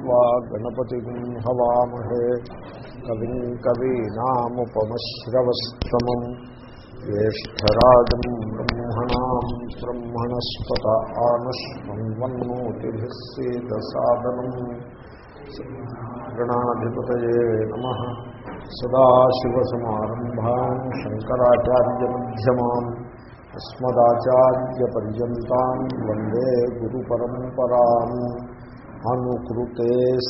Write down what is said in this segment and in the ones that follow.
त्वा गणपतिम् हवामहे कविम् कवीनामुपमश्रवस्तमम् ज्येष्ठराजम् ब्रह्मणाम् ब्रह्मणस्पत आनश्वन्वन्नोतिभिः सेदसादनम् गणाधिपतये नमः सदाशिवसमारम्भाम् शङ्कराचार्यमध्यमाम् अस्मदाचार्यपर्यन्ताम् वन्दे गुरुपरम्पराम् అనుకృతేస్తస్య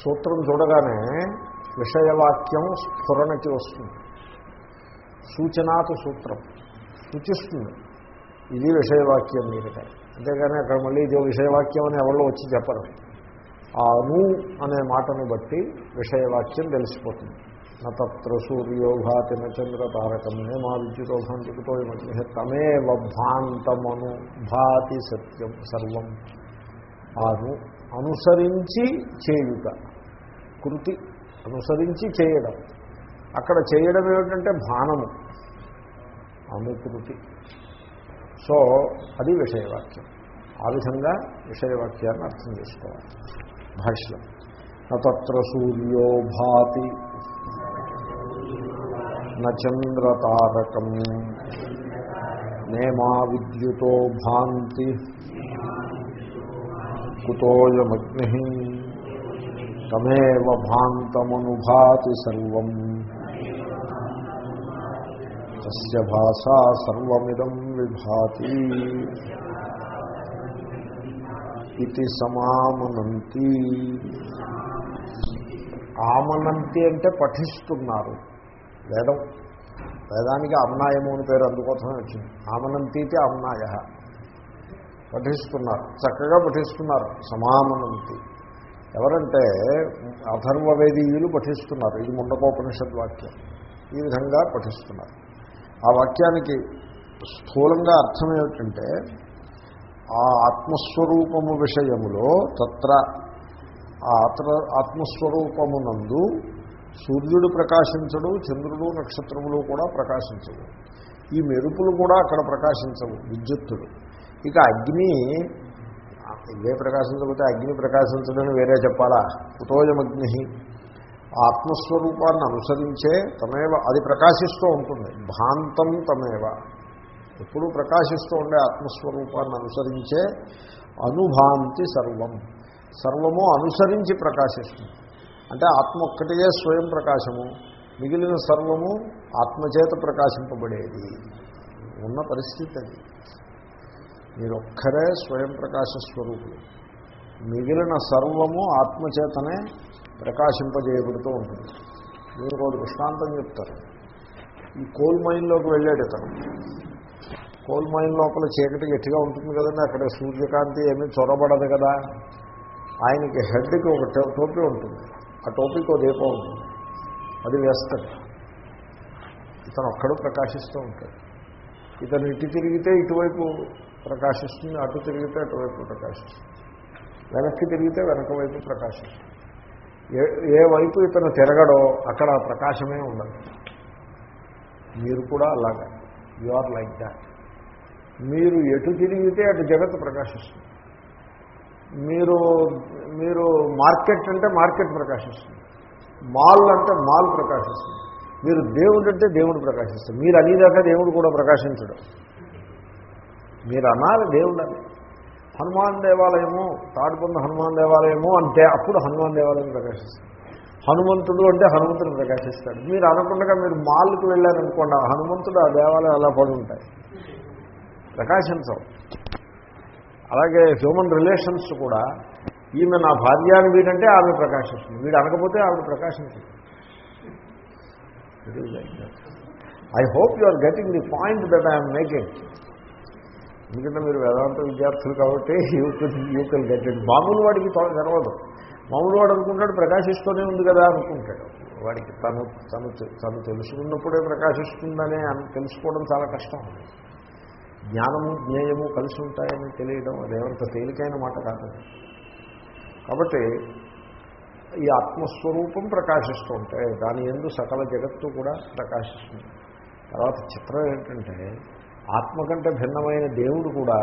సూత్రం చూడగానే విషయవాక్యం స్ఫురణకి వస్తుంది. సూచనాతు సూత్రం సూచిస్తుంది. ఇది విషయవాక్యం మీదట. అంతేగాని అక్కడ మళ్ళీ ఇదో విషయవాక్యం అని ఎవరో వచ్చి చెప్పరు. ఆ అను అనే మాటను బట్టి విషయవాక్యం తెలిసిపోతుంది. నత్ర సూర్యో భాతి నచంద్ర తారకమే మా విద్యుతో భాంతికుతో మధ్య తమేవ భాంతమను భాతి సత్యం సర్వం అను అనుసరించి చేయుట కృతి అనుసరించి చేయడం। అక్కడ చేయడం ఏమిటంటే భానము అనుకృతి। సో అది విషయవాక్యం. ఆ విధంగా విషయవాక్యాన్ని అర్థం చేసుకోవాలి. భాష్యం నత్ర సూర్యో భాతి నచంద్రతారకం. నేమా విద్యుతో భాంతి. కుతోయమగ్ని. తమేవ భాంతమనుభాతి సర్వం. తస్య భాషా సర్వమిదం విభాతి. ఇది సమామనంతి. ఆమనంతి అంటే పఠిస్తున్నారు. వేదం. వేదానికి అమ్నాయము అని పేరు అందుకోసమే వచ్చింది. ఆమనంతీతి అమ్నాయ పఠిస్తున్నారు. చక్కగా పఠిస్తున్నారు. సమామనంతి. ఎవరంటే అథర్వవేదీయులు పఠిస్తున్నారు. ఇది ముండకోపనిషద్ వాక్యం ఈ విధంగా పఠిస్తున్నారు. ఆ వాక్యానికి స్థూలంగా అర్థం ఏమిటంటే ఆ ఆత్మస్వరూపము విషయములో తత్ర ఆ ఆత్మస్వరూపమునందు సూర్యుడు ప్రకాశించడు చంద్రుడు నక్షత్రములు కూడా ప్రకాశించవు. ఈ మెరుపులు కూడా అక్కడ ప్రకాశించవు విద్యుత్తుడు ఇక అగ్ని ఇవే ప్రకాశించకపోతే అగ్ని ప్రకాశించడని వేరే చెప్పాలా? కుతోయమగ్ని. ఆత్మస్వరూపాన్ని అనుసరించే తమేవ అది ప్రకాశిస్తూ ఉంటుంది భాంతం తమేవ. ఎప్పుడూ ప్రకాశిస్తూ ఉండే ఆత్మస్వరూపాన్ని అనుసరించే అనుభాంతి సర్వం. సర్వము అనుసరించి ప్రకాశిస్తుంది. అంటే ఆత్మ ఒక్కటియే స్వయం ప్రకాశము. మిగిలిన సర్వము ఆత్మచేత ప్రకాశింపబడేది. ఉన్న పరిస్థితి అది. మీరొక్కరే స్వయం ప్రకాశ స్వరూపులు. మిగిలిన సర్వము ఆత్మచేతనే ప్రకాశింపజేయబడుతూ ఉంటుంది. మీరు ఒక దృష్టాంతం చెప్తారు. ఈ కోల్ మైన్లోకి వెళ్ళాడు ఇతను. కోల్ మైన్ లోపల చీకటి గట్టిగా ఉంటుంది కదండి అక్కడ సూర్యకాంతి ఏమీ చొరబడదు కదా. ఆయనకి హెడ్కి ఒక టోపీ ఉంటుంది. ఆ టోపిక్ దీపం ఉంటుంది అది వేస్తాడు. ఇతను ఒక్కడు ప్రకాశిస్తూ ఉంటాడు. ఇతను ఇటు తిరిగితే ఇటువైపు ప్రకాశిస్తుంది అటు తిరిగితే అటువైపు ప్రకాశిస్తుంది. వెనక్కి తిరిగితే వెనక వైపు ప్రకాశిస్తుంది. ఏ ఏ వైపు ఇతను తిరగడో అక్కడ ప్రకాశమే ఉండదు. మీరు కూడా అలాగా. యు ఆర్ లైక్ దాట్ మీరు ఎటు తిరిగితే అటు జగత్తు ప్రకాశిస్తుంది. మీరు మీరు మార్కెట్ అంటే మార్కెట్ ప్రకాశిస్తుంది. మాల్ అంటే మాల్ ప్రకాశిస్తుంది. మీరు దేవుడు అంటే దేవుడు ప్రకాశిస్తుంది. మీరు అనేదాకా దేవుడు కూడా ప్రకాశించడం. మీరు అనాలి దేవుడు అని. హనుమాన్ దేవాలయము తాడుకున్న హనుమాన్ దేవాలయము అంటే అప్పుడు హనుమాన్ దేవాలయం ప్రకాశిస్తుంది. హనుమంతుడు అంటే హనుమంతుడు ప్రకాశిస్తాడు. మీరు అనకుండా మీరు మాల్కి వెళ్ళారనుకోండి హనుమంతుడు ఆ దేవాలయం అలా పడి ఉంటాయి. ప్రకాశించవు. అలాగే హ్యూమన్ రిలేషన్స్ కూడా ఈమె నా భార్య అని వీడంటే ఆమె ప్రకాశిస్తుంది. వీడు అనకపోతే ఆవిడ ప్రకాశించింది. I hope you are getting the point that I'm making ఎందుకంటే మీరు వేదాంత విద్యార్థులు కాబట్టి యూ కెన్ గెట్ ఇట్ మామూలు వాడికి తెలవదు మామూలు వాడు అనుకుంటాడు ప్రకాశిస్తూనే ఉంది కదా అనుకుంటాడు. వాడికి తను తను తను తెలుసుకున్నప్పుడే ప్రకాశిస్తుందనే తెలుసుకోవడం చాలా కష్టం. జ్ఞానము జ్ఞేయము కలిసి ఉంటాయని తెలియడం అదేమంత తేలికైన మాట కాదు. కాబట్టి ఈ ఆత్మస్వరూపం ప్రకాశిస్తుంటే దాని ఎందు సకల జగత్తు కూడా ప్రకాశిస్తుంది. తర్వాత చిత్రం ఏంటంటే ఆత్మ కంటే భిన్నమైన దేవుడు కూడా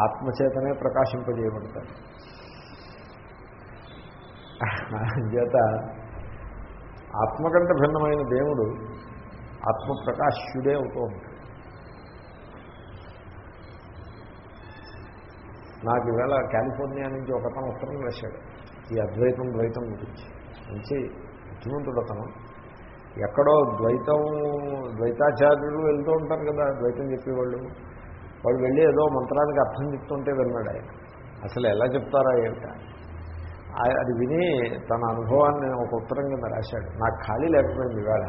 ఆత్మచేతనే ప్రకాశింపజేయబడతాడు. చేత ఆత్మ కంటే భిన్నమైన దేవుడు ఆత్మ ప్రకాశ్యుడే అవుతూ ఉంటాడు. నాకు ఈవేళ కాలిఫోర్నియా నుంచి ఒకతను ఉత్తరం రాశాడు. ఈ అద్వైతం ద్వైతం గురించి. మంచి బుద్ధిమంతుడు అతను ఎక్కడో ద్వైతం ద్వైతాచార్యులు వెళ్తూ ఉంటారు కదా ద్వైతం చెప్పేవాళ్ళు. వాళ్ళు వెళ్ళి ఏదో మంత్రానికి అర్థం చెప్తుంటే విన్నాడు ఆయన. అసలు ఎలా చెప్తారా ఏమిట అది విని తన అనుభవాన్ని ఒక ఉత్తరం కింద రాశాడు. నాకు ఖాళీ లేకపోయింది ఇవాళ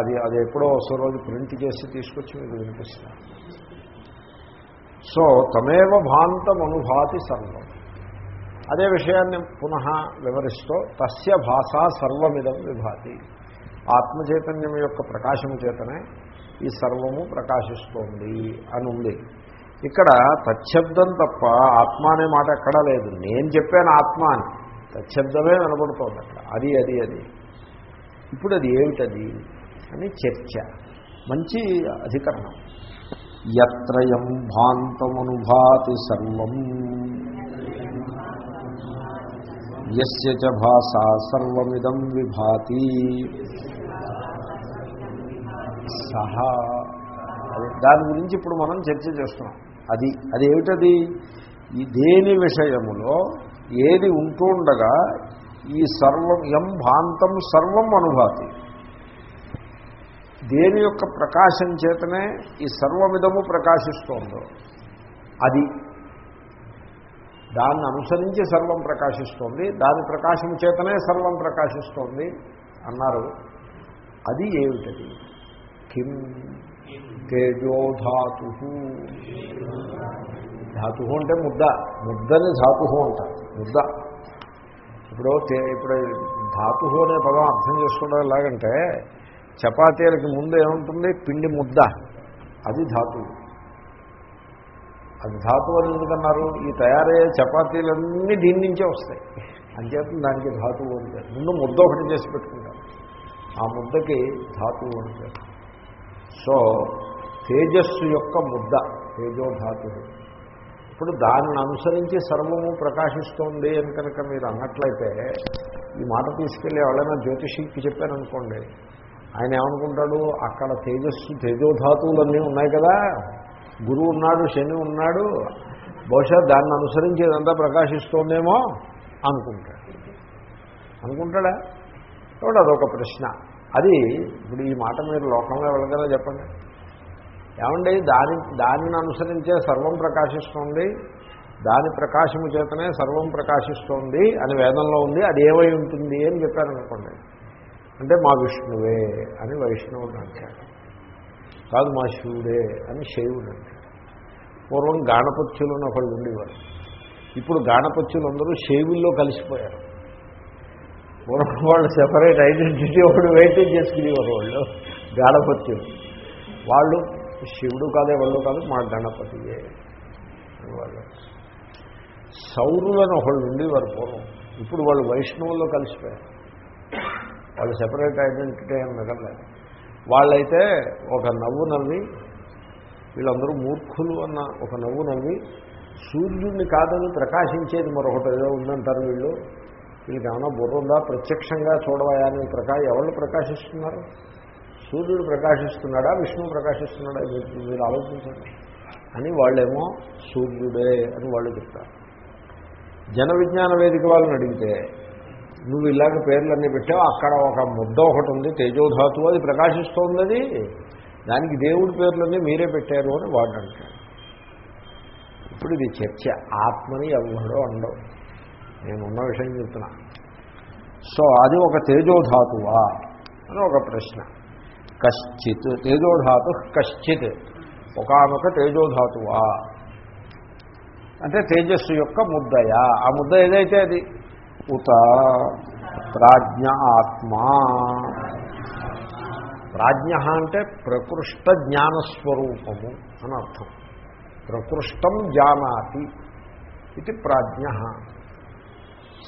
అది అది ఎప్పుడో వస్తూ రోజు ప్రింట్ చేసి తీసుకొచ్చి మీకు వినిపిస్తాను సో తమేవ భాంతం అనుభాతి సర్వం. అదే విషయాన్ని పునః వివరిస్తూ తస్య భాష సర్వమిదం విభాతి. ఆత్మచైతన్యం యొక్క ప్రకాశము చేతనే ఈ సర్వము ప్రకాశిస్తోంది అని ఉంది. ఇక్కడ తచ్చబ్దం తప్ప ఆత్మ అనే మాట ఎక్కడా లేదు. నేను చెప్పాను ఆత్మ అని. తచ్చబ్దమే వినబడుతోంది అక్కడ. అది అది అది. ఇప్పుడు అది ఏమిటది? అని చర్చ. మంచి అధికరణం. ఎత్రయం భాంతమనుభాతి సర్వం. యస్య చ భాషా సర్వమిదం విభాతి. సహా. దాని గురించి ఇప్పుడు మనం చర్చ చేస్తున్నాం. అది అది ఏమిటది? ఈ దేని విషయములో ఏది ఉండగా ఈ సర్వం ఎం భాంతం సర్వం అనుభాతి. దేని యొక్క ప్రకాశం చేతనే ఈ సర్వవిధము ప్రకాశిస్తోందో. అది దాన్ని అనుసరించి సర్వం ప్రకాశిస్తోంది దాని ప్రకాశం చేతనే సర్వం ప్రకాశిస్తోంది అన్నారు. అది ఏమిటది? కిం తేజోధాతు ధాతు. అంటే ముద్ద. ముద్దని ధాతు అంటారు ముద్ద. ఇప్పుడు ఇప్పుడు ధాతు అనే పదం అర్థం చేసుకోవడం ఎలాగంటే చపాతీలకి ముందు ఏముంటుంది? పిండి ముద్ద. అది ధాతువు అది ధాతువు అని ఎందుకన్నారు? ఈ తయారయ్యే చపాతీలన్నీ దీని నుంచే వస్తాయి. అంచేత దానికి ధాతువు అని ముందు ముద్ద ఒకటి చేసి పెట్టుకుంటారు ఆ ముద్దకి ధాతువు అని సో తేజస్సు యొక్క ముద్ద తేజో ధాతువు ఇప్పుడు దానిని అనుసరించి సర్వము ప్రకాశిస్తోంది అని కనుక మీరు అన్నట్లయితే ఈ మాట తీసుకెళ్ళి ఎవరైనా జ్యోతిషికి చెప్పారనుకోండి ఆయన ఏమనుకుంటాడు? అక్కడ తేజస్సు తేజోధాతువులన్నీ ఉన్నాయి కదా. గురువు ఉన్నాడు శని ఉన్నాడు. బహుశా దాన్ని అనుసరించి ఇదంతా ప్రకాశిస్తోందేమో అనుకుంటాడు. అనుకుంటాడా? కాబట్టి అదొక ప్రశ్న. అది ఇప్పుడు ఈ మాట మీరు లోకంలో వెళ్ళగలరా చెప్పండి. ఏమండి దాని దానిని అనుసరించే సర్వం ప్రకాశిస్తోంది. దాని ప్రకాశము చేతనే సర్వం ప్రకాశిస్తోంది అని వేదంలో ఉంది. అది ఏమై ఉంటుంది అని చెప్పారనుకోండి. అంటే మా విష్ణువే అని వైష్ణవుడు అంటాడు. కాదు మా శివుడే అని శైవుడు అంటాడు. పూర్వం గాణపత్యులు అని ఒకళ్ళు ఉండేవారు. ఇప్పుడు గాణపత్యులు అందరూ శైవుల్లో కలిసిపోయారు. పూర్వం వాళ్ళు సెపరేట్ ఐడెంటిటీ ఒకటి వెయిటేజ్ చేసుకునేవారు వాళ్ళు గాణపత్యులు వాళ్ళు శివుడు కాదే వాళ్ళు కాదు మా గణపతియే వాళ్ళు. సౌరులను ఒకళ్ళు ఉండేవారు పూర్వం. ఇప్పుడు వాళ్ళు వైష్ణవుల్లో కలిసిపోయారు. వాళ్ళు సెపరేట్ ఐడెంటిటీ అని మిగలేదు వాళ్ళైతే ఒక నవ్వు నవ్వి వీళ్ళందరూ మూర్ఖులు అన్న ఒక నవ్వు నవ్వి సూర్యుడిని కాదని ప్రకాశించేది మరొకటి ఏదో ఉందంటారు వీళ్ళు. వీళ్ళకి ఏమైనా బుర్ర ఉందా? ప్రత్యక్షంగా చూడవయా అని ప్రకా ఎవరు ప్రకాశిస్తున్నారు? సూర్యుడు ప్రకాశిస్తున్నాడా? విష్ణువు ప్రకాశిస్తున్నాడా? మీరు మీరు ఆలోచించండి. అని వాళ్ళేమో సూర్యుడే అని వాళ్ళు చెప్తారు. జన విజ్ఞాన వేదిక వాళ్ళని అడిగితే నువ్వు ఇలాగ పేర్లన్నీ పెట్టావు అక్కడ ఒక ముద్ద ఒకటి ఉంది తేజోధాతువు అది ప్రకాశిస్తోంది దానికి దేవుడి పేర్లన్నీ మీరే పెట్టారు అని వాడు అంటాడు. ఇప్పుడు ఇది చర్చ. ఆత్మని ఎవడో అండవు. నేను ఉన్న విషయం చెప్తున్నా. సో అది ఒక తేజోధాతువా అని ఒక ప్రశ్న. కశ్చిత్ తేజోధాతు కశ్చిత్. ఒకనొక తేజోధాతువా? అంటే తేజస్సు యొక్క ముద్దయా? ఆ ముద్ద ఏదైతే అది? ఉత ప్రాజ్ఞ ఆత్మా ప్రాజ్ఞ అంటే ప్రకృష్ట జ్ఞానస్వరూపము అని అర్థం. ప్రకృష్టం జానాతి ఇది ప్రాజ్ఞ.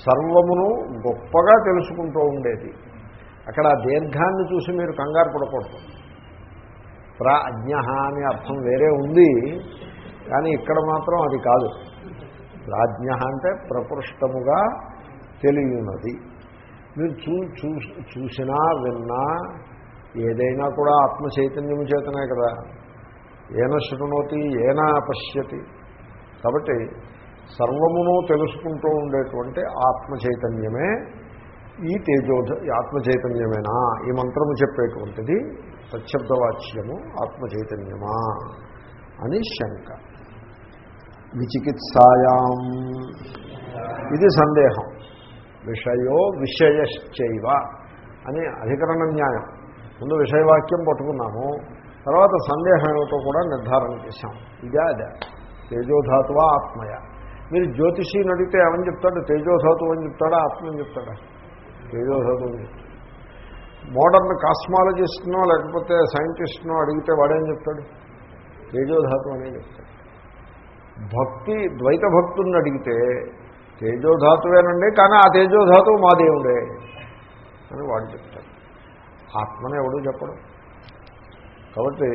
సర్వమును గొప్పగా తెలుసుకుంటూ ఉండేది. అక్కడ ఆ దీర్ఘాన్ని చూసి మీరు కంగారు పడకూడదు. ప్రాజ్ఞ అని అర్థం వేరే ఉంది కానీ ఇక్కడ మాత్రం అది కాదు. ప్రాజ్ఞ అంటే ప్రపృష్టముగా తెలియనది మీరు చూ చూ- చూసినా విన్నా ఏదైనా కూడా ఆత్మ చైతన్యం చేతనే కదా. ఏన శృణోతి ఏనా పశ్యతి. కాబట్టి సర్వమును తెలుసుకుంటూ ఉండేటువంటి ఆత్మ చైతన్యమే ఈ తేజోధ ఆత్మచైతన్యమేనా ఆత్మ చైతన్యమేనా? ఈ మంత్రము చెప్పేటువంటిది ప్రత్యబ్దవాచ్యము ఆత్మ చైతన్యమా? అని శంక. విచికిత్సాయాం. ఇది సందేహం. విషయో విషయశ్చైవ అని అధికరణ న్యాయం. ముందు విషయవాక్యం పట్టుకున్నాము తర్వాత సందేహం ఏమిటో కూడా నిర్ధారణ చేశాం ఇదే అదే. తేజోధాతువ ఆత్మయ. మీరు జ్యోతిషిని అడిగితే ఏమని చెప్తాడు? తేజోధాతువు అని చెప్తాడా? ఆత్మ అని చెప్తాడా? తేజోధాతువు అని చెప్తాడు. మోడర్న్ కాస్మాలజిస్ట్నో లేకపోతే సైంటిస్ట్నో అడిగితే వాడేం చెప్తాడు? తేజోధాతువు అనే చెప్తాడు. భక్తి ద్వైత భక్తుల్ని అడిగితే తేజోధాతువేనండి కానీ ఆ తేజోధాతువు మా దేవుడే అని వాడు చెప్తాడు. ఆత్మని ఎవడు చెప్పడం. కాబట్టి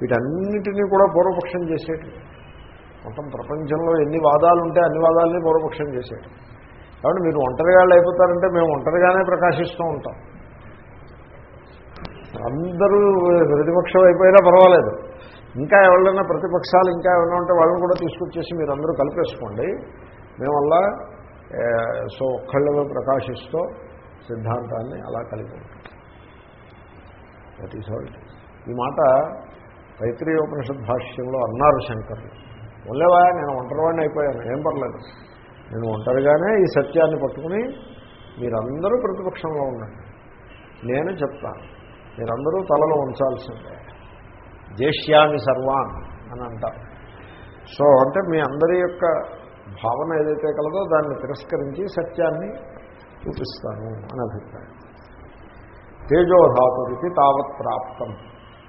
వీటన్నిటినీ కూడా పూర్వపక్షం చేసేటి. మొత్తం ప్రపంచంలో ఎన్ని వాదాలు ఉంటే అన్ని వాదాలని పూర్వపక్షం చేసేటి. కాబట్టి మీరు ఒంటరిగాళ్ళు అయిపోతారంటే మేము ఒంటరిగానే ప్రకాశిస్తూ ఉంటాం. అందరూ ప్రతిపక్షం అయిపోయినా పర్వాలేదు. ఇంకా ఎవరైనా ప్రతిపక్షాలు ఇంకా ఏమైనా ఉంటే వాళ్ళని కూడా తీసుకొచ్చేసి మీరు అందరూ కలిపేసుకోండి. మేమల్లా ఏ, సో ఒక్కళ్ళలో ప్రకాశిస్తూ సిద్ధాంతాన్ని అలా కలిగి ఉంటాం. దట్ ఈస్ ఆల్ ఈ మాట తైత్రీయోపనిషద్ భాష్యంలో అన్నారు శంకర్లు. ఉండేవా నేను ఒంటరివాడిని అయిపోయాను ఏం పర్లేదు. నేను ఒంటరిగానే ఈ సత్యాన్ని పట్టుకుని మీరందరూ ప్రతిపక్షంలో ఉండండి. నేను చెప్తాను మీరందరూ తలలో ఉంచాల్సిందే. దేశ్యాన్ని సర్వాన్ అని అంటారు. సో అంటే మీ అందరి యొక్క భావన ఏదైతే కలదో దాన్ని తిరస్కరించి సత్యాన్ని చూపిస్తాను అని అభిప్రాయం. తేజోధాతుడికి తావత్ ప్రాప్తం.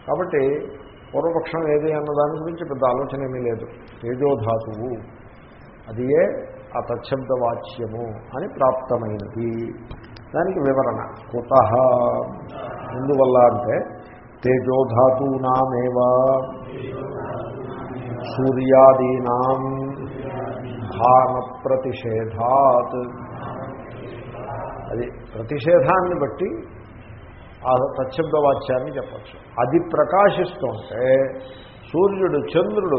కాబట్టి పూర్వపక్షం ఏది అన్న దాని గురించి పెద్ద ఆలోచన ఏమీ లేదు. తేజోధాతువు. అది ఏ? ఆ తచ్చబ్దవాచ్యము అని ప్రాప్తమైనది. దానికి వివరణ. కుత. ఎందువల్ల అంటే తేజోధాతూనామేవా? సూర్యాదీనాం భాన ప్రతిషేధాత్ అది ప్రతిషేధాన్ని బట్టి ఆ తచ్చబ్దవాచ్యాన్ని చెప్పచ్చు. అది ప్రకాశిస్తుంటే సూర్యుడు చంద్రుడు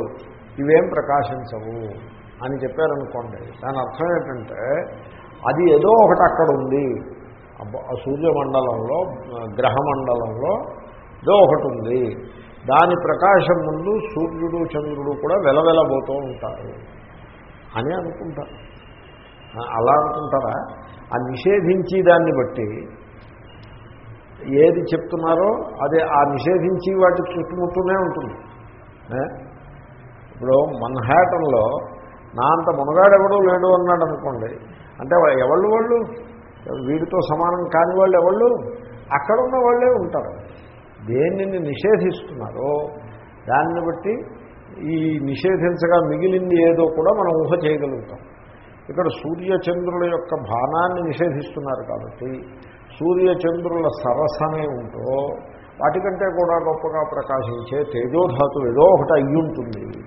ఇవేం ప్రకాశించవు అని చెప్పారనుకోండి. దాని అర్థం ఏంటంటే అది ఏదో ఒకటి అక్కడ ఉంది అబ్బ- ఆ సూర్యమండలంలో గ్రహమండలంలో ఏదో ఒకటి ఉంది. దాని ప్రకాశం ముందు సూర్యుడు చంద్రుడు కూడా వెలవెలబోతూ ఉంటారు. అని అనుకుంటారు అలా అనుకుంటారా? ఆ నిషేధించి దాన్ని బట్టి ఏది చెప్తున్నారో అదే ఆ నిషేధించి వాటి చుట్టుముట్టూనే ఉంటుంది. ఇప్పుడు మన్హాటన్లో నా అంత మునగాడెవడూ లేడు అన్నాడు అనుకోండి. అంటే ఎవళ్ళు వాళ్ళు? వీడితో సమానం కాని వాళ్ళు ఎవళ్ళు? అక్కడ ఉన్న వాళ్ళే ఉంటారు. దేనిని నిషేధిస్తున్నారో దాన్ని బట్టి ఈ నిషేధించగా మిగిలింది ఏదో కూడా మనం ఊహ చేయగలుగుతాం. ఇక్కడ సూర్యచంద్రుల యొక్క బాణాన్ని నిషేధిస్తున్నారు కాబట్టి సూర్యచంద్రుల సరసనే ఉంటో వాటికంటే కూడా గొప్పగా ప్రకాశించే తేజోధాతు ఏదో ఒకటి అయ్యి ఉంటుంది.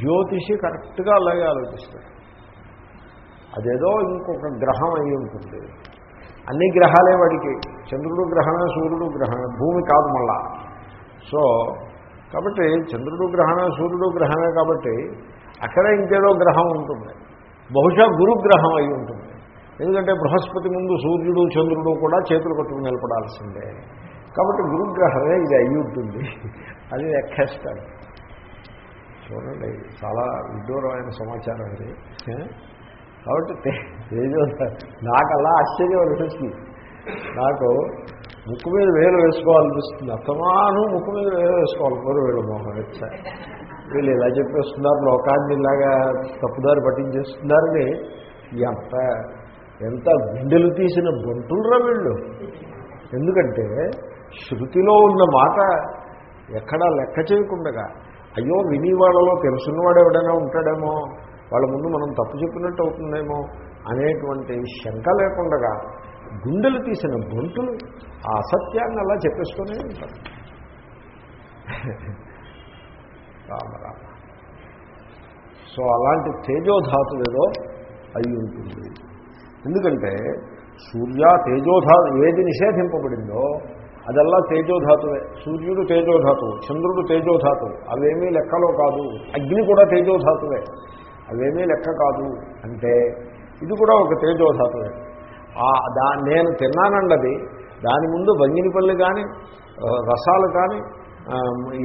జ్యోతిషి కరెక్ట్గా అలాగే ఆలోచిస్తాడు. అదేదో ఇంకొక గ్రహం అయి ఉంటుంది. అన్ని గ్రహాలే వాడికి. చంద్రుడు గ్రహమే సూర్యుడు గ్రహమే. భూమి కాదు మళ్ళా. సో కాబట్టి చంద్రుడు గ్రహణ సూర్యుడు గ్రహమే కాబట్టి అక్కడ ఇంకేదో గ్రహం ఉంటుంది. బహుశా గురుగ్రహం అయి ఉంటుంది. ఎందుకంటే బృహస్పతి ముందు సూర్యుడు చంద్రుడు కూడా చేతులు కట్టుకుని నిలబడాల్సిందే. కాబట్టి గురుగ్రహమే ఇది అయి ఉంటుంది. అది ఎక్కేస్తాడు చూడండి చాలా విదూరమైన సమాచారం ఇది. కాబట్టి నాకు అలా ఆశ్చర్యం అనిపిస్తుంది నాకు ముక్కు మీద వేలు వేసుకోవాలనిపిస్తుంది. అతమాను ముక్కు మీద వేలు వేసుకోవాలి. కోరు వేలు మోహన్ వీళ్ళు ఇలా చెప్పేస్తున్నారు లోకాన్ని ఇలాగా తప్పుదారి పట్టించేస్తున్నారని. ఎంత ఎంత గుండెలు తీసిన బొంటులరా వీళ్ళు? ఎందుకంటే శృతిలో ఉన్న మాట ఎక్కడా లెక్క చేయకుండగా అయ్యో విని వాళ్ళలో తెలుసున్నవాడు ఎవడైనా ఉంటాడేమో వాళ్ళ ముందు మనం తప్పు చెప్పినట్టు అవుతుందేమో అనేటువంటి శంక లేకుండగా గుండెలు తీసిన గొంతులు ఆ అసత్యాన్ని అలా చెప్పేసుకునే ఉంటారు. రామరామ సో అలాంటి తేజోధాతు ఏదో అయి ఉంటుంది. ఎందుకంటే సూర్య తేజోధాతు ఏది నిషేధింపబడిందో అదల్లా తేజోధాతువే. సూర్యుడు తేజోధాతువు చంద్రుడు తేజోధాతువు అవేమీ లెక్కలో కాదు. అగ్ని కూడా తేజోధాతువే. అవేమీ లెక్క కాదు అంటే ఇది కూడా ఒక తేజోధాతువే. దా నేను తిన్నానండి అది దాని ముందు బంగినిపల్లి కానీ రసాలు కానీ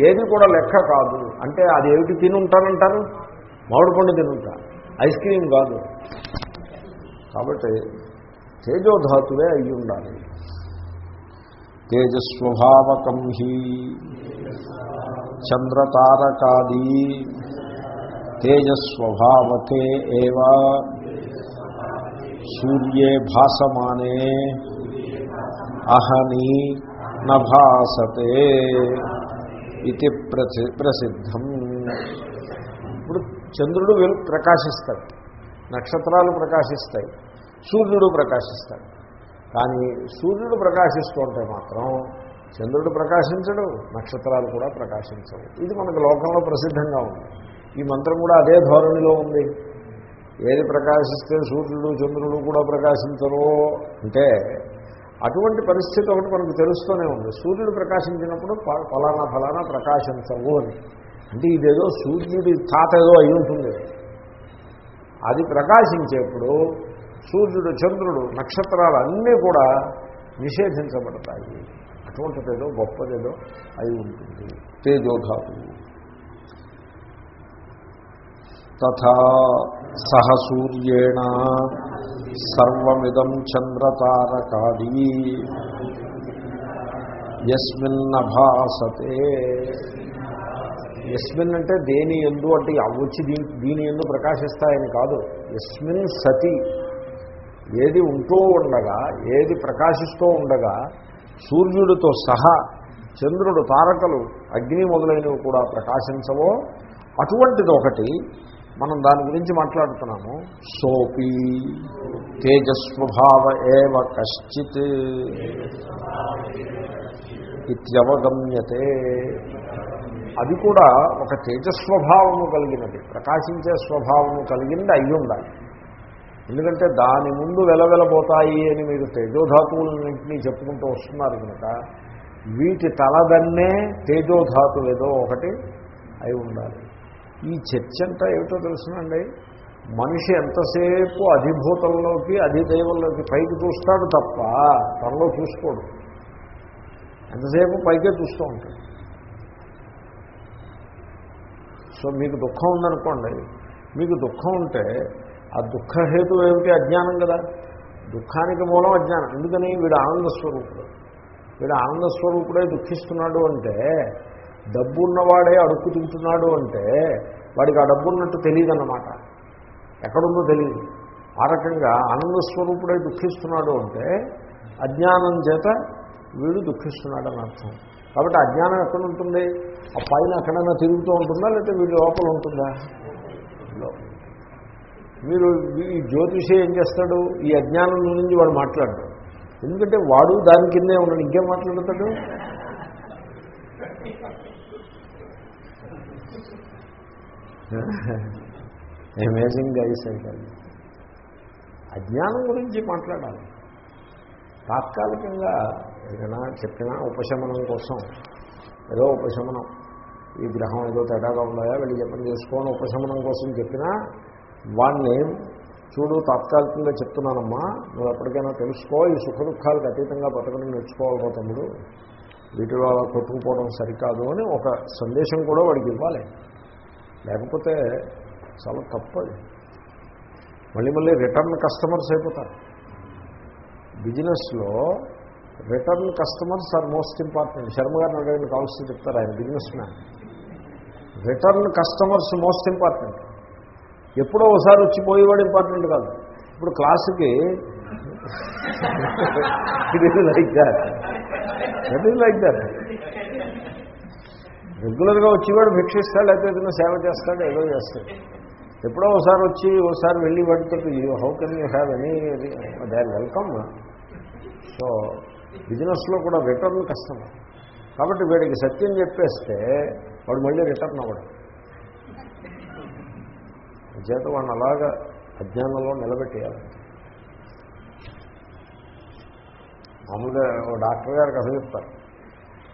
ఏది కూడా లెక్క కాదు. అంటే అది ఏమిటి తిని ఉంటారంటారు మామిడి పండు తినుంటా. ఐస్ క్రీమ్ కాదు. కాబట్టి తేజోధాతువే అయ్యి ఉండాలి. తేజస్వభావకం హి. చంద్రతారకాది. తేజస్వభావతే ఏవా. సూర్యే భాసమానే. అహని నభాసతే ఇది ప్రసి ప్రసిద్ధం. ఇప్పుడు చంద్రుడు ప్రకాశిస్తాడు. నక్షత్రాలు ప్రకాశిస్తాయి. సూర్యుడు ప్రకాశిస్తాడు. కానీ సూర్యుడు ప్రకాశిస్తుంటే మాత్రం చంద్రుడు ప్రకాశించడు నక్షత్రాలు కూడా ప్రకాశించవు. ఇది మనకు లోకంలో ప్రసిద్ధంగా ఉంది. ఈ మంత్రం కూడా అదే ధోరణిలో ఉంది. ఏది ప్రకాశిస్తే సూర్యుడు చంద్రుడు కూడా ప్రకాశించరు అంటే అటువంటి పరిస్థితి ఒకటి మనకు తెలుస్తూనే ఉంది. సూర్యుడు ప్రకాశించినప్పుడు ఫలానా ఫలానా ప్రకాశించవు అని. అంటే ఇదేదో సూర్యుడి తాత ఏదో అయి ఉంటుంది. అది ప్రకాశించేప్పుడు సూర్యుడు చంద్రుడు నక్షత్రాలు అన్నీ కూడా నిషేధించబడతాయి. అటువంటిదేదో గొప్పదేదో అయి ఉంటుంది. తేజోధాతు తథా సహ సూర్యేణ సర్వమిదం చంద్రతారకాదీ యస్మిన్న భాసతే యస్మిన్ అంటే దేని ఎందు అంటే అవ్వచ్చి దీని దీని ఎందు ప్రకాశిస్తాయని కాదు. యస్మిన్ సతి. ఏది ఉంటూ ఉండగా ఏది ప్రకాశిస్తూ ఉండగా సూర్యుడితో సహా చంద్రుడు తారకలు అగ్ని మొదలైనవి కూడా ప్రకాశించవో అటువంటిది ఒకటి మనం దాని గురించి మాట్లాడుతున్నాము. సోపి తేజస్వభావ ఏవ కశ్చిత్ ఇత్యవగమ్యతే. అది కూడా ఒక తేజస్వభావము కలిగినది. ప్రకాశించే స్వభావము కలిగింది అయి ఉండాలి. ఎందుకంటే దాని ముందు వెలవెలబోతాయి అని మీరు తేజోధాతువులన్నింటినీ చెప్పుకుంటూ వస్తున్నారు కనుక వీటి తలదన్నే తేజోధాతులు ఏదో ఒకటి అయి ఉండాలి. ఈ చర్చ అంతా ఏమిటో తెలుసునండి. మనిషి ఎంతసేపు అధిభూతంలోకి అధిదైవంలోకి పైకి చూస్తాడు తప్ప తనలో చూసుకోడు. ఎంతసేపు పైకే చూస్తూ ఉంటాడు. సో మీకు దుఃఖం ఉందనుకోండి. మీకు దుఃఖం ఉంటే ఆ దుఃఖహేతు ఏమిటి? అజ్ఞానం కదా. దుఃఖానికి మూలం అజ్ఞానం. ఎందుకని? వీడు ఆనంద స్వరూపుడు వీడు ఆనంద స్వరూపుడే దుఃఖిస్తున్నాడు అంటే డబ్బు ఉన్నవాడే అడుక్కు తింటున్నాడు అంటే వాడికి ఆ డబ్బు ఉన్నట్టు తెలియదన్నమాట. ఎక్కడుందో తెలియదు. ఆ రకంగా ఆనందస్వరూపుడై దుఃఖిస్తున్నాడు అంటే అజ్ఞానం చేత వీడు దుఃఖిస్తున్నాడని అర్థం. కాబట్టి అజ్ఞానం ఎక్కడ ఉంటుంది ఆ పైన ఎక్కడైనా తిరుగుతూ ఉంటుందా? లేకపోతే వీడి లోపల ఉంటుందా? మీరు ఈ జ్యోతిషి ఏం చేస్తాడు? ఈ అజ్ఞానం నుంచి వాడు మాట్లాడతాడు. ఎందుకంటే వాడు దాని కిందే ఉన్నాడు. ఇంకేం మాట్లాడతాడు? అమేజింగ్ గైస్ అయితే అజ్ఞానం గురించి మాట్లాడాలి. తాత్కాలికంగా ఏదైనా చెప్పినా ఉపశమనం కోసం ఏదో ఉపశమనం. ఈ గ్రహం ఏదో తేడాగా ఉన్నాయా వెళ్ళి చెప్పని చేసుకోని ఉపశమనం కోసం చెప్పినా వాడిని చూడు తాత్కాలికంగా చెప్తున్నానమ్మా నువ్వు ఎప్పటికైనా తెలుసుకో ఈ సుఖ దుఃఖాలకు అతీతంగా బతకడం నేర్చుకోవాలి తమ్ముడు. వీటిలో కొట్టుకుపోవడం సరికాదు అని ఒక సందేశం కూడా వాడికి ఇవ్వాలి. లేకపోతే చాలా తప్పది. మళ్ళీ మళ్ళీ రిటర్న్ కస్టమర్స్ అయిపోతారు. బిజినెస్లో return customers are most important Sharma గారిని అడగండి కావాల్సి చెప్తారు ఆయన businessman return customers most important ఎప్పుడో ఒకసారి వచ్చిపోయేవాడు ఇంపార్టెంట్ కాదు. ఇప్పుడు క్లాసుకి it is like that that is like that రెగ్యులర్గా వచ్చేవాడు భిక్షిస్తాడు లేకపోతే ఏదైనా సేవ చేస్తాడు ఏదో చేస్తాడు. ఎప్పుడో ఒకసారి వచ్చి ఒకసారి వెళ్ళి వాటితో how can you have any they are welcome so బిజినెస్లో కూడా రిటర్న్ కష్టం. కాబట్టి వీడికి సత్యం చెప్పేస్తే వాడు మళ్ళీ రిటర్న్ అవ్వడు. చేత వాడిని అలాగా అజ్ఞానంలో నిలబెట్టేయాలి. మామూలుగా ఓ డాక్టర్ గారు కథ చెప్తారు.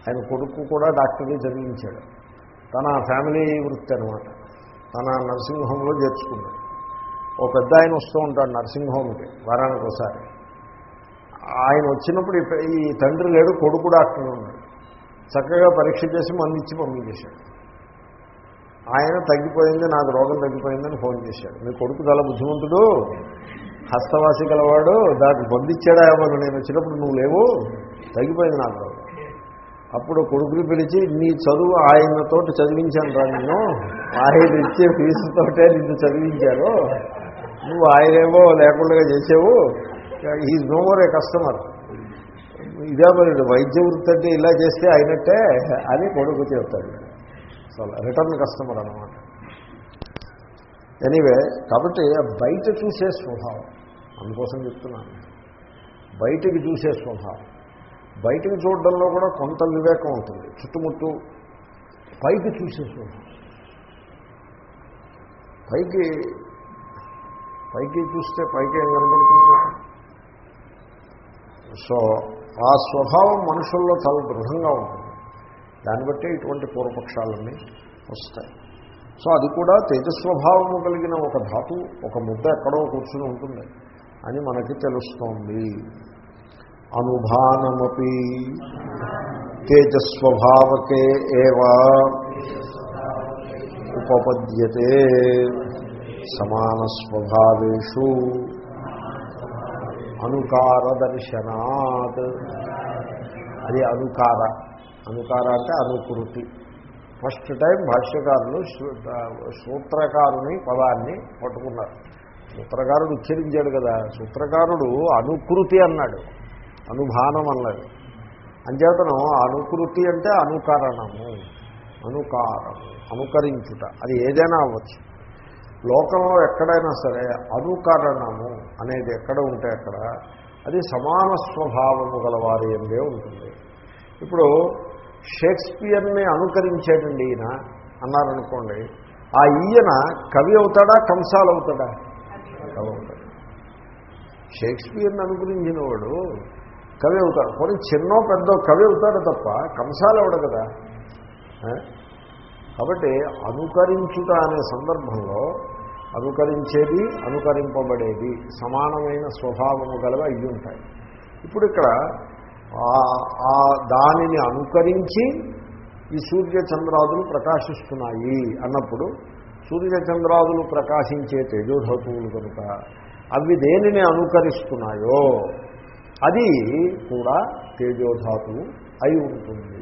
ఆయన కొడుకు కూడా డాక్టర్లు చదివించాడు తన ఫ్యామిలీ వృత్తి అనమాట తన నర్సింగ్ హోమ్లో చేర్చుకున్నాడు. ఒక పెద్ద ఆయన వస్తూ ఉంటాడు నర్సింగ్ హోమ్కి వారానికి ఒకసారి. ఆయన వచ్చినప్పుడు ఈ ఈ తండ్రి లేడు కొడుకు డాక్టర్ ఉన్నాడు. చక్కగా పరీక్ష చేసి మందించి పంపించేశాడు. ఆయన తగ్గిపోయింది నాకు రోగం తగ్గిపోయిందని ఫోన్ చేశాడు. మీ కొడుకు చాలా బుద్ధిమంతుడు హస్తవాసి గలవాడు దానికి పొందిచ్చాడా ఏమో నేను వచ్చినప్పుడు నువ్వు లేవు తగ్గిపోయింది నాకు రోగం. అప్పుడు కొడుకులు పిలిచి నీ చదువు ఆయనతోటి చదివించాను రా నేను. ఆయన ఇచ్చే ఫీజుతోటే నిన్ను చదివించారు నువ్వు ఆయనేమో లేకుండా చేసావు. Is no more a customer ఇదే మరి వైద్య వృత్తి అంటే ఇలా చేస్తే అయినట్టే అని కొడుకు చెప్తాడు. సో రిటర్న్ కస్టమర్ అనమాట ఎనీవే కాబట్టి బయట చూసే స్వభావం. అందుకోసం చెప్తున్నాను. బయటికి చూసే స్వభావం. బయటికి చూడడంలో కూడా కొంత వివేకం ఉంటుంది. చుట్టుముట్టు పైకి చూసే పైకి పైకి చూస్తే పైకి ఏం కనపడుతుంది? సో ఆ స్వభావం మనుషుల్లో చాలా దృఢంగా ఉంటుంది. దాన్ని బట్టి ఇటువంటి పూర్వపక్షాలన్నీ వస్తాయి. సో అది కూడా తేజస్వభావము కలిగిన ఒక ధాతు ఒక ముద్ద ఎక్కడో కూర్చుని ఉంటుంది అని మనకి తెలుస్తోంది. అనుభానమీ తేజస్వభావకే ఏవా ఉపపద్యతే సమానస్వభావేషు అనుకారదర్శనాత్. అది అనుకార. అనుకార అంటే అనుకృతి. ఫస్ట్ టైం భాష్యకారులు సూత్రకారుని పదాన్ని పట్టుకున్నారు. సూత్రకారుడు ఉచ్చరించాడు కదా. సూత్రకారుడు అనుకృతి అన్నాడు. అనుభానం అన్నాడు అంచేతను అనుకృతి అంటే అనుకరణము అనుకారము అనుకరించుట. అది ఏదైనా అవ్వచ్చు. లోకంలో ఎక్కడైనా సరే అనుకరణము అనేది ఎక్కడ ఉంటే అక్కడ అది సమాన స్వభావము గలవారి ఎందే ఉంటుంది. ఇప్పుడు షేక్స్పియర్ని అనుకరించాడండి ఈయన అన్నారనుకోండి ఆ ఈయన కవి అవుతాడా కంసాలు అవుతాడా? కవి. అవుతాడు. షేక్స్పియర్ని అనుకరించిన వాడు కవి అవుతారు కొన్ని చిన్నో పెద్ద కవి అవుతారు తప్ప కంసాలు అవడు కదా? కాబట్టి అనుకరించుట అనే సందర్భంలో అనుకరించేది అనుకరింపబడేది సమానమైన స్వభావము గలవి అయ్యి ఉంటాయి. ఇప్పుడు ఇక్కడ ఆ- ఆ దానిని అనుకరించి ఈ సూర్యచంద్రాదులు ప్రకాశిస్తున్నాయి అన్నప్పుడు సూర్యచంద్రాదులు ప్రకాశించే తేజోధతువులు కనుక అవి దేనిని అనుకరిస్తున్నాయో అది కూడా తేజోధాతువు అయి ఉంటుంది.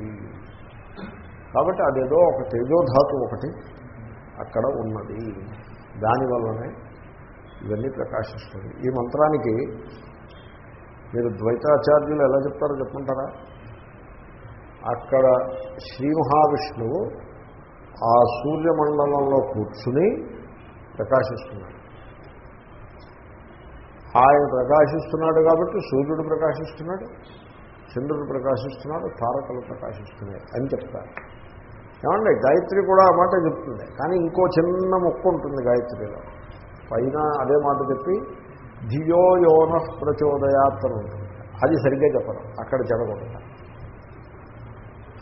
కాబట్టి అదేదో ఒక తేజోధాతు ఒకటి అక్కడ ఉన్నది. దానివల్లనే ఇవన్నీ ప్రకాశిస్తుంది ఈ మంత్రానికి మీరు ద్వైతాచార్యులు ఎలా చెప్తారో చెప్పుకుంటారా? అక్కడ శ్రీ మహావిష్ణువు ఆ సూర్యమండలంలో కూర్చుని ప్రకాశిస్తున్నాడు. ఆయన ప్రకాశిస్తున్నాడు కాబట్టి సూర్యుడు ప్రకాశిస్తున్నాడు చంద్రుడు ప్రకాశిస్తున్నాడు తారకలు ప్రకాశిస్తున్నాయి అని చెప్తారు. ఏమండి గాయత్రి కూడా ఆ మాట చెప్తుంది. కానీ ఇంకో చిన్న మొక్క ఉంటుంది గాయత్రిలో. పైన అదే మాట చెప్పి ధియో యోన ప్రచోదయాత్ర ఉంటుంది. అది సరిగ్గా చెప్పడం అక్కడ చెడగొడతారు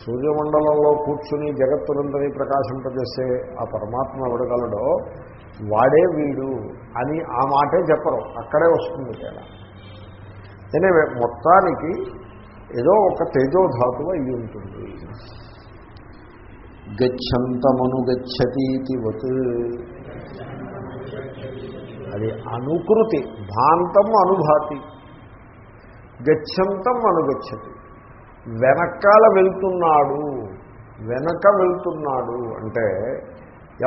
సూర్యమండలంలో కూర్చుని జగత్తులందరినీ ప్రకాశింపజేసే ఆ పరమాత్మ ఎవడగలడో వాడే వీడు అని ఆ మాటే చెప్పరు. అక్కడే వస్తుంది తేడా. నేనే మొత్తానికి ఏదో ఒక తేజోధాతువు అయి ఉంటుంది. గచ్చంతమనుగచ్చతీతి వత్. అది అనుకృతి భాంతం అనుభాతి. గచ్చంతం అనుగచ్చతి. వెనకాల వెళ్తున్నాడు వెనక వెళ్తున్నాడు అంటే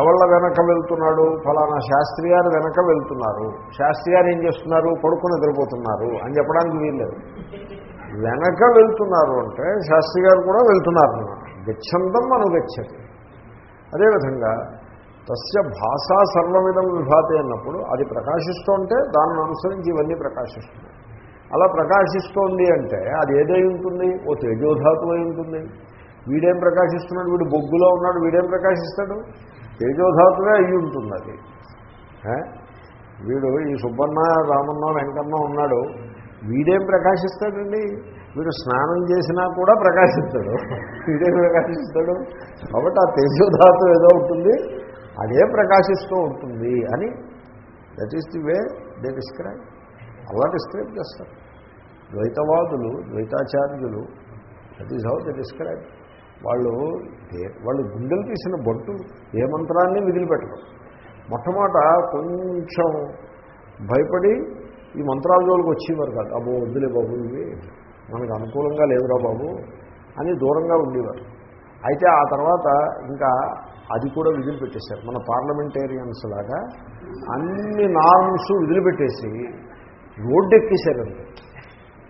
ఎవళ్ళ వెనక వెళ్తున్నాడు? ఫలానా శాస్త్రి గారు వెనక వెళ్తున్నారు. శాస్త్రి గారు ఏం చేస్తున్నారు? పడుకుని నిద్రపోతున్నారు అని చెప్పడానికి వీల్లేదు. వెనక వెళ్తున్నారు అంటే శాస్త్రి గారు కూడా వెళ్తున్నారు అన్నమాట. గచ్చంతం అనుగచ్చతి. అదేవిధంగా తస్య భాషా సర్వవిధం విభాతి అన్నప్పుడు అది ప్రకాశిస్తుంటే దాన్ని అనుసరించి ఇవన్నీ ప్రకాశిస్తున్నాయి అలా ప్రకాశిస్తోంది అంటే అది ఏదై ఉంటుంది? ఓ తేజోధాతు అయి ఉంటుంది. వీడేం ప్రకాశిస్తున్నాడు? వీడు బొగ్గులో ఉన్నాడు. వీడేం ప్రకాశిస్తాడు? తేజోధాతువే అయ్యి ఉంటుంది అది. వీడు ఈ సుబ్బన్న రామన్న వెంకన్న ఉన్నాడు. వీడేం ప్రకాశిస్తాడండి? వీడు స్నానం చేసినా కూడా ప్రకాశిస్తాడు. వీడేం ప్రకాశిస్తాడు? కాబట్టి ఆ తేజోధాతు ఏదో ఉంటుంది. అదే ప్రకాశిస్తూ ఉంటుంది అని. That is the way they describe అలా డిస్క్రైబ్ చేస్తారు. ద్వైతవాదులు ద్వైతాచార్యులు that is how they describe వాళ్ళు వాళ్ళు గుండెలు తీసిన బొట్టు ఏ మంత్రాన్ని విదిలిపెట్టరు. మొట్టమొదట కొంచెం భయపడి ఈ మంత్రాల జోలికి వచ్చేవారు కాదు. అబ్బో వద్దులే బాబు ఇవి మనకు అనుకూలంగా లేదురా బాబు అని దూరంగా ఉండేవారు. అయితే ఆ తర్వాత ఇంకా అది కూడా విదిలిపెట్టేశారు. మన పార్లమెంటేరియన్స్ లాగా అన్ని నార్మ్స్ విదిలిపెట్టేసి రోడ్డు ఎక్కేశారండి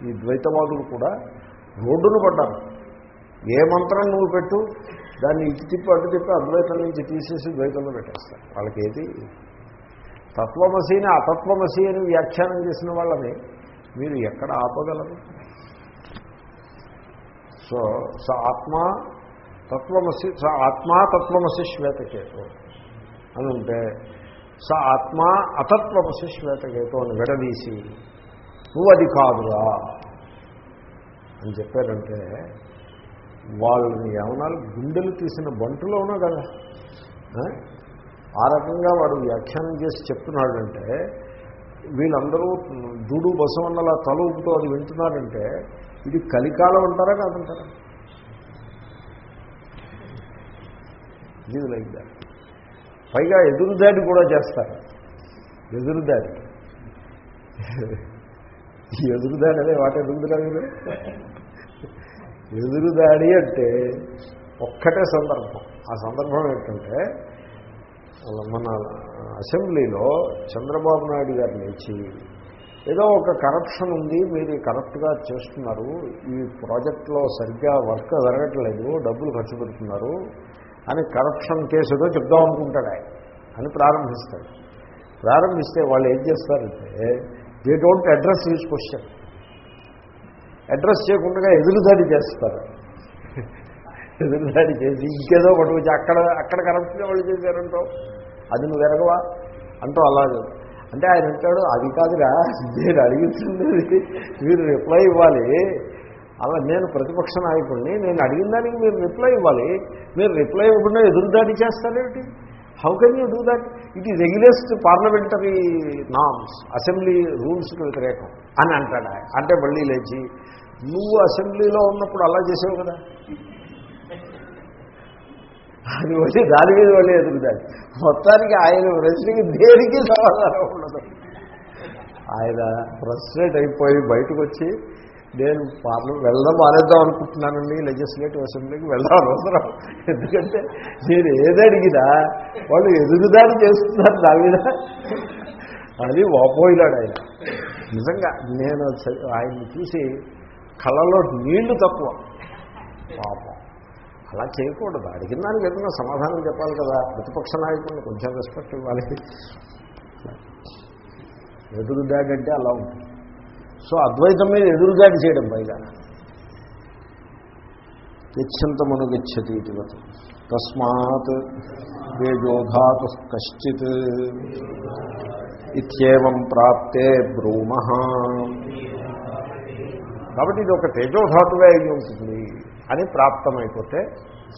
ఈ ద్వైతవాదులు కూడా రోడ్డును పడ్డారు. ఏ మంత్రం నువ్వు పెట్టు దాన్ని ఇటు తిప్పి అటు తిప్పి అద్వైతం నుంచి తీసేసి ద్వైతంలో పెట్టేస్తారు. వాళ్ళకి ఏది తత్వమసిని అతత్వమసి అని వ్యాఖ్యానం చేసిన వాళ్ళని మీరు ఎక్కడ ఆపగలరు? సో స ఆత్మ తత్వమసి స ఆత్మా తత్వమసి శ్వేతకేతు అని ఉంటే స ఆత్మ అతత్వమసి శ్వేతకేతు అని విడదీసి నువ్వు అది కాదురా అని చెప్పారంటే వాళ్ళని ఏమనాలి గుండెలు తీసిన బంటులోనో కదా. ఆ? రకంగా వాడు వ్యాఖ్యానం చేసి చెప్తున్నాడంటే వీళ్ళందరూ దూడు బసవన్నలా తల ఊపుతూ అది వింటున్నారంటే ఇది కలికాలం అంటారా కాదంటారా? ఇది లైక్ దాట్ పైగా ఎదురుదాడి కూడా చేస్తారు. ఎదురుదాడి. ఎదురుదాడి అదే వాటి ఎదురుదాడి కదా ఎదురుదాడి అంటే ఒక్కటే సందర్భం. ఆ సందర్భం ఏంటంటే మన అసెంబ్లీలో చంద్రబాబు నాయుడు గారు లేచి ఏదో ఒక కరప్షన్ ఉంది మీరు కరెక్ట్గా చేస్తున్నారు ఈ ప్రాజెక్ట్లో సరిగ్గా వర్క్ జరగట్లేదు డబ్బులు ఖర్చు పెడుతున్నారు అని కరప్షన్ కేసు ఏదో చెప్దాం అనుకుంటాడు ఆయన అని ప్రారంభిస్తాడు. ప్రారంభిస్తే వాళ్ళు ఏం చేస్తారంటే they don't address is question address చేయకుండా ఎదురుదాడి చేస్తారు. ఎదురుదాడి చేసి ఇంకేదో పట్టుకొచ్చి అక్కడ అక్కడ కరప్షన్ వాళ్ళు చేశారంటో? అది నువ్వు ఎరగవా? అంటూ అలాగే అంటే ఆయన అంటాడు అది కాదురా నేను అడుగుతున్నది మీరు రిప్లై ఇవ్వాలి. అలా నేను ప్రతిపక్ష నాయకుడిని నేను అడిగిన దానికి మీరు రిప్లై ఇవ్వాలి. మీరు రిప్లై ఇవ్వకుండా ఎదురుదాడి చేస్తారేమిటి? How can you do that it is రెగ్యులేస్ట్ parliamentary norms assembly రూల్స్కి వ్యతిరేకం అని అంటాడు అంటే మళ్ళీ లేచి నువ్వు అసెంబ్లీలో ఉన్నప్పుడు అలా చేసావు కదా? అది వచ్చి దాని మీద వాళ్ళే ఎదుగుతాడు మొత్తానికి ఆయన ప్రశ్నకి దేనికి సమాధానం ఉండదు. ఆయన ఫ్రస్ట్రేట్ అయిపోయి బయటకు వచ్చి నేను పార్లమెంట్ వెళ్దాం మానేద్దాం అనుకుంటున్నానండి లెజిస్లేటివ్ అసెంబ్లీకి వెళ్దాం అవసరం ఎందుకంటే నేను ఏది అడిగినా వాళ్ళు ఎదురుదాడి చేస్తున్నారు నా మీద. అది వాపోయిలాడు ఆయన. నిజంగా నేను ఆయన్ని చూసి కళ్ళలో నీళ్ళు తక్కువ. పాపం. అలా చేయకూడదు. అడిగిన దానికి ఏదైనా సమాధానం చెప్పాలి కదా. ప్రతిపక్ష నాయకుడిని కొంచెం రెస్పెక్ట్ ఇవ్వాలి. ఎదురుదాగంటే అలా ఉంటుంది. సో అద్వైతం మీద ఎదురుగాడి చేయడం పైగా. గచ్చంతమను గచ్చతి ఇటువత్ తస్మాత్ వేజోధాతు కశ్చిత్ ఇత్యేవం ప్రాప్తే బ్రూమ. కాబట్టి ఇది ఒక తేజోధాతువే అయి ఉంటుంది అని ప్రాప్తమైపోతే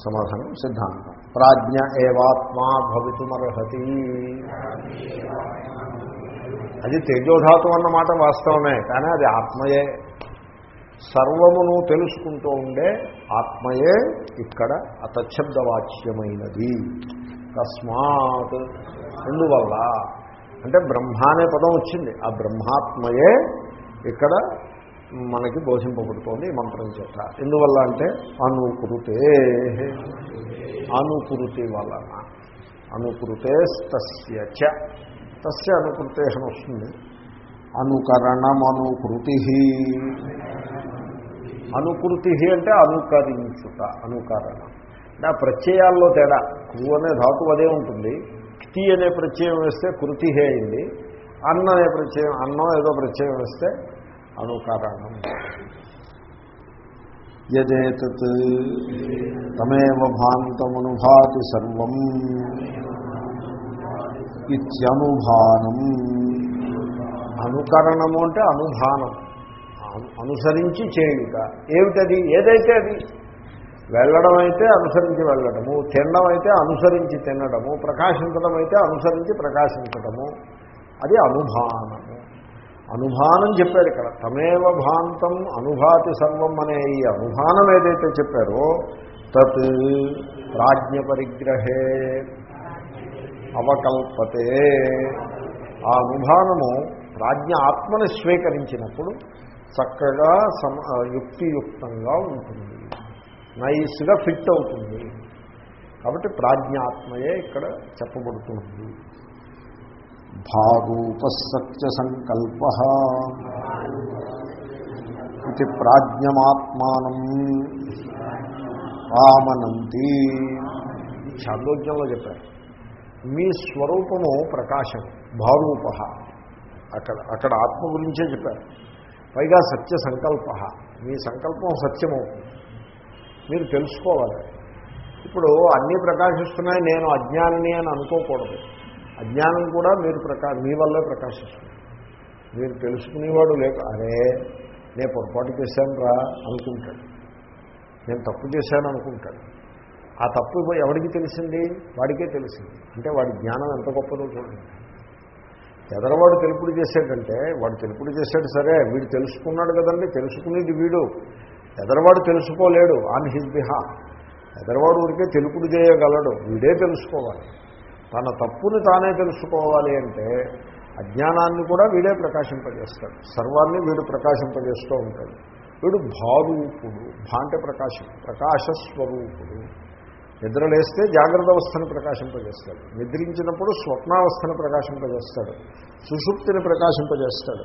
సమాధానం సిద్ధాంతం. ప్రాజ్ఞ ఏవాత్మా భవితుమర్హతి. అది తేజోధాతం అన్నమాట వాస్తవమే కానీ అది ఆత్మయే. సర్వమును తెలుసుకుంటూ ఉండే ఆత్మయే ఇక్కడ అతశబ్దవాచ్యమైనది తస్మాత్ ఎందువల్ల? అంటే బ్రహ్మ అనే పదం వచ్చింది. ఆ బ్రహ్మాత్మయే ఇక్కడ మనకి బోధింపబడుతోంది ఈ మంత్రం చేత. ఎందువల్ల అంటే అనుకృతే. అనుకృతి వలన. అనుకృతే తస్య చ. తస్య అనుకృతే అని వస్తుంది. అనుకరణమనుకృతి. అనుకృతి అంటే అనుకరించుట అనుకరణం. అంటే ఆ ప్రత్యయాల్లో తేడా. కృ అనే ధాతువు అదే ఉంటుంది. క్తి అనే ప్రత్యయం వేస్తే కృతి అయింది. అన్న అనే ప్రత్యయం అన్నం ఏదో ప్రత్యయం వేస్తే అనుకరణం. యదేతత్. తమేవ భాంతమనుభాతి సర్వం. ఇత్యనుభానం అనుకరణము అంటే అనుభానం. అనుసరించి చేయుట. ఏమిటది? ఏదైతే అది? వెళ్ళడం అయితే అనుసరించి వెళ్ళడము తినడం అయితే అనుసరించి తినడము ప్రకాశించడం అయితే అనుసరించి ప్రకాశించడము. అది అనుభానము. అనుభానం చెప్పారు ఇక్కడ. తమేవ భాంతం అనుభాతి సర్వం అనే ఈ అనుభానం ఏదైతే చెప్పారో తత్ ప్రాజ్ఞ పరిగ్రహే అవకల్పతే. ఆ అనుభానము ప్రాజ్ఞ ఆత్మని స్వీకరించినప్పుడు చక్కగా సమ యుక్తియుక్తంగా ఉంటుంది. నైస్గా ఫిట్ అవుతుంది. కాబట్టి ప్రాజ్ఞాత్మయే ఇక్కడ చెప్పబడుతుంది. భారూపసత్య సంకల్ప ఇది ప్రాజ్ఞమాత్మానం. ఆమనంతి. చాందోజ్ఞంలో చెప్పారు. మీ స్వరూపము ప్రకాశం భారూప అక్కడ అక్కడ ఆత్మ గురించే చెప్పారు. పైగా సత్య సంకల్ప. మీ సంకల్పం సత్యమవుతుంది మీరు తెలుసుకోవాలి. ఇప్పుడు అన్నీ ప్రకాశిస్తున్నాయి నేను అజ్ఞానిని అని అనుకోకూడదు. అజ్ఞానం కూడా మీరు ప్రకా మీ వల్లే ప్రకాశిస్తుంది. మీరు తెలుసుకునేవాడు లేక అరే నేను పొరపాటు చేశాను రా అనుకుంటాడు. నేను తప్పు చేశాను అనుకుంటాడు ఆ తప్పు ఎవరికి తెలిసింది? వాడికే తెలిసింది. అంటే వాడి జ్ఞానం ఎంత గొప్పదో చూడండి. ఎదరవాడు తెలుపుడు చేశాడంటే వాడు తెలుపుడు చేశాడు సరే వీడు తెలుసుకున్నాడు కదండి తెలుసుకునేది వీడు. ఎదరవాడు తెలుసుకోలేడు ఆన్ హిజ్ బిహా ఎదరవాడు ఊరికే తెలుపుడు చేయగలడు వీడే తెలుసుకోవాలి. తన తప్పుని తానే తెలుసుకోవాలి అంటే అజ్ఞానాన్ని కూడా వీడే ప్రకాశింపజేస్తాడు. సర్వాన్ని వీడు ప్రకాశింపజేస్తూ ఉంటాడు. వీడు భారూపుడు భా ప్రకాశం ప్రకాశస్వరూపుడు. నిద్రలేస్తే జాగ్రత్త అవస్థను ప్రకాశింపజేస్తాడు. నిద్రించినప్పుడు స్వప్నావస్థను ప్రకాశింపజేస్తాడు. సుషుప్తిని ప్రకాశింపజేస్తాడు.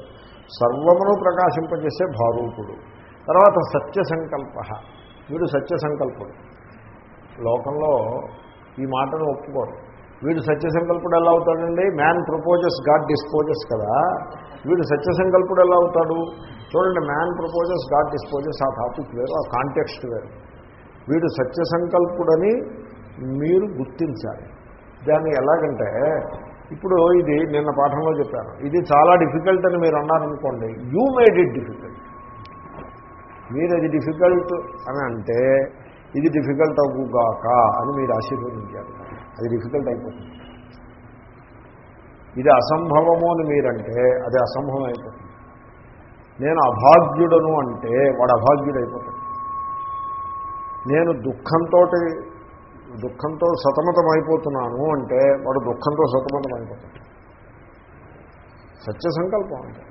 సర్వమును ప్రకాశింపజేసే భారూపుడు. తర్వాత సత్య సంకల్ప వీడు సత్య సంకల్పుడు లోకంలో ఈ మాటను ఒప్పుకోరు. వీడు సత్య సంకల్పుడు ఎలా అవుతాడండి? మ్యాన్ ప్రపోజెస్ గాడ్ డిస్పోజెస్ కదా? వీడు సత్య సంకల్పుడు ఎలా అవుతాడు? చూడండి మ్యాన్ ప్రపోజెస్ గాడ్ డిస్పోజెస్ ఆ టాపిక్ వేరు ఆ కాంటెక్స్ట్ వేరు. వీడు సత్య సంకల్పుడని మీరు గుర్తించాలి. దాన్ని ఎలాగంటే ఇప్పుడు ఇది నిన్న పాఠంలో చెప్పాను. ఇది చాలా డిఫికల్ట్ అని మీరు అన్నారనుకోండి. You made it difficult. మీరు అది డిఫికల్ట్ అని అంటే ఇది డిఫికల్ట్ అవ్వుగాక అని మీరు ఆశీర్వదించారు. అది డిఫికల్ట్ అయిపోతుంది. ఇది అసంభవము అని మీరంటే అది అసంభవం అయిపోతుంది. నేను అభాగ్యుడను అంటే వాడు అభాగ్యుడు నేను దుఃఖంతో దుఃఖంతో సతమతం అయిపోతున్నాను అంటే వాడు దుఃఖంతో సతమతం అయిపోతాడు సత్య సంకల్పం అంటే.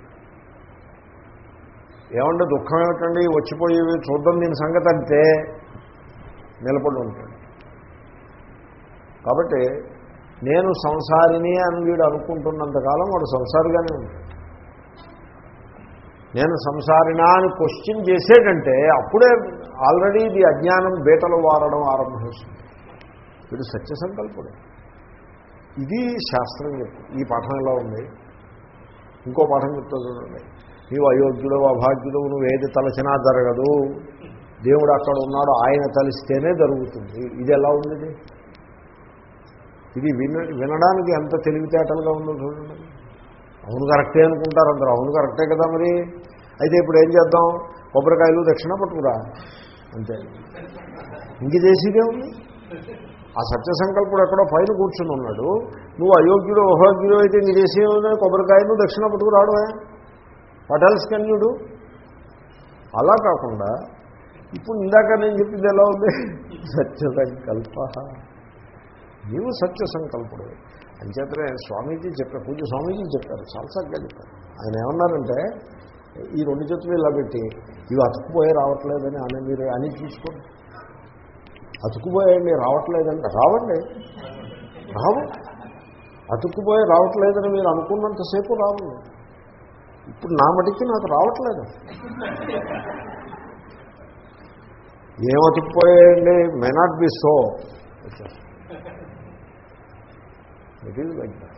ఏమంటే దుఃఖం ఏమిటండి? వచ్చిపోయేవి చూద్దాం దీని సంగతి అంటే నిలబడి ఉంటాడు. కాబట్టి నేను సంసారిని అని వీడు అనుకుంటున్నంతకాలం వాడు సంసారిగానే ఉంటాడు. నేను సంసారినా అని క్వశ్చన్ చేసేటంటే అప్పుడే ఆల్రెడీ ఇది అజ్ఞానం బేటలు వారడం ఆరంభిస్తుంది వీడు సత్య సంకల్పుడు ఇది శాస్త్రం చెప్పు. ఈ పాఠం ఎలా ఉంది? ఇంకో పాఠం చెప్తా చూడండి. నీవు అయోగ్యుడు అభాగ్యుడు నువ్వు ఏది తలచినా జరగదు. దేవుడు అక్కడ ఉన్నాడు ఆయన తలిస్తేనే జరుగుతుంది. ఇది ఎలా ఉంది ఇది విన వినడానికి ఎంత తెలివితేటలుగా ఉందో చూడండి. అవును కరెక్టే అనుకుంటారు అందరూ. అవును కరెక్టే కదా మరి? అయితే ఇప్పుడు ఏం చేద్దాం? కొబ్బరికాయలు దక్షిణ పట్టుకురా. అంతే. ఇంక చేసేదే ఉంది. ఆ సత్య సంకల్పుడు ఎక్కడో పైన కూర్చుని ఉన్నాడు. నువ్వు అయోగ్యుడు అహోగ్యుడు అయితే నీ చేసేది కొబ్బరికాయలు దక్షిణ పట్టుకురావడమే పటల్స్ కన్యుడు అలా కాకుండా ఇప్పుడు ఇందాక నేను చెప్పింది ఎలా ఉంది? సత్య సంకల్ప నీవు సత్య సంకల్పుడు అంచేతనే స్వామీజీ చెప్పారు పూజ స్వామీజీ చెప్పారు సరసగ్గా చెప్పారు. ఆయన ఏమన్నారంటే ఈ రెండు చేతులు ఇలా పెట్టి ఇవి అతుక్కుపోయి రావట్లేదని అని మీరు అని చూసుకోండి. అతుక్కుపోయండి రావట్లేదంటే రావండి. రావు. అతుక్కుపోయి రావట్లేదని మీరు అనుకున్నంతసేపు రావు. ఇప్పుడు నా మటుకి నాకు రావట్లేదు. ఏం may not be so it is like that